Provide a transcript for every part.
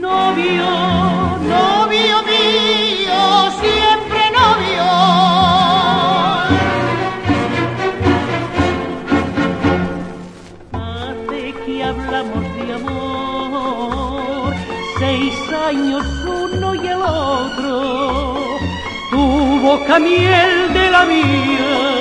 Novio, novio mío. Miel de la mía,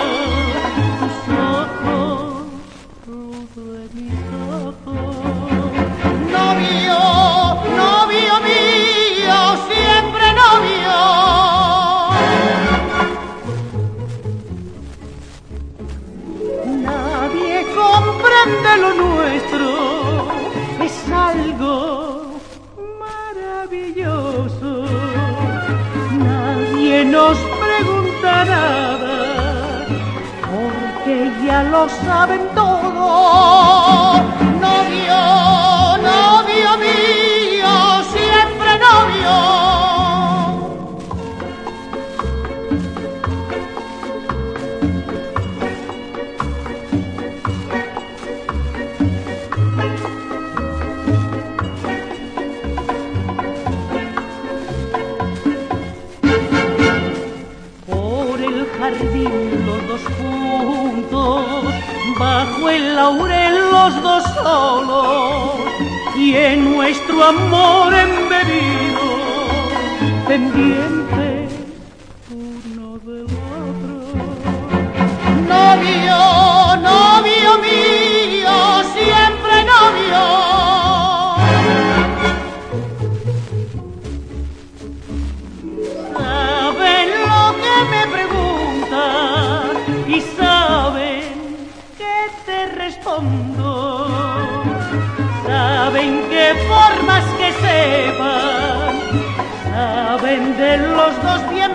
es algo maravilloso. Nadie nos nada, porque ya lo saben todo. Novio, novio bajo el laurel los dos solos. Y en nuestro amor embebido, pendiente saben qué formas que sepan, saben de los dos bien.